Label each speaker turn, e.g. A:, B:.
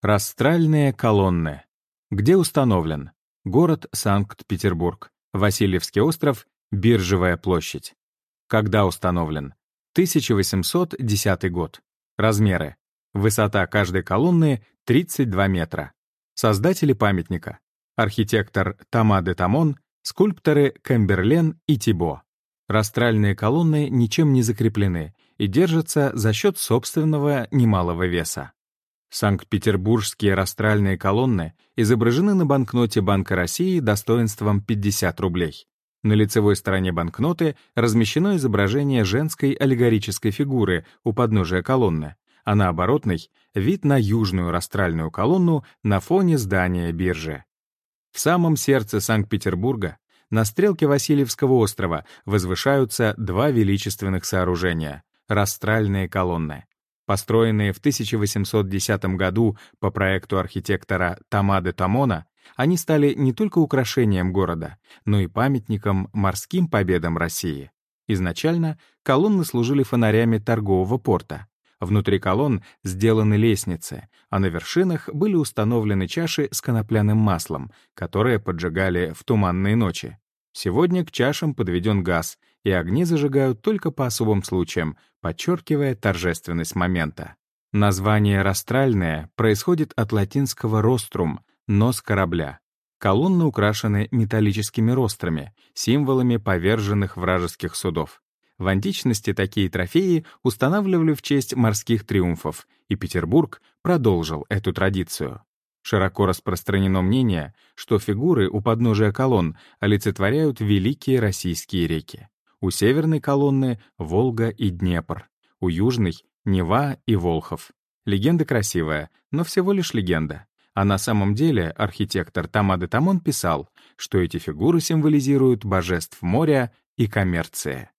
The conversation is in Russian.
A: Растральные колонны. Где установлен? Город Санкт-Петербург. Васильевский остров, Биржевая площадь. Когда установлен? 1810 год. Размеры. Высота каждой колонны 32 метра. Создатели памятника. Архитектор Тома де Тамон, скульпторы Кэмберлен и Тибо. Растральные колонны ничем не закреплены и держатся за счет собственного немалого веса. Санкт-Петербургские растральные колонны изображены на банкноте Банка России достоинством 50 рублей. На лицевой стороне банкноты размещено изображение женской аллегорической фигуры у подножия колонны, а на оборотной — вид на южную растральную колонну на фоне здания биржи. В самом сердце Санкт-Петербурга, на стрелке Васильевского острова, возвышаются два величественных сооружения — растральные колонны. Построенные в 1810 году по проекту архитектора Тамады Тамона, они стали не только украшением города, но и памятником морским победам России. Изначально колонны служили фонарями торгового порта. Внутри колонн сделаны лестницы, а на вершинах были установлены чаши с конопляным маслом, которые поджигали в туманные ночи. Сегодня к чашам подведен газ, и огни зажигают только по особым случаям, подчеркивая торжественность момента. Название «растральное» происходит от латинского «рострум» — «нос корабля». Колонны украшены металлическими рострами, символами поверженных вражеских судов. В античности такие трофеи устанавливали в честь морских триумфов, и Петербург продолжил эту традицию. Широко распространено мнение, что фигуры у подножия колонн олицетворяют великие российские реки. У северной колонны — Волга и Днепр, у южной — Нева и Волхов. Легенда красивая, но всего лишь легенда. А на самом деле архитектор Тамады Тамон писал, что эти фигуры символизируют божеств моря и коммерции.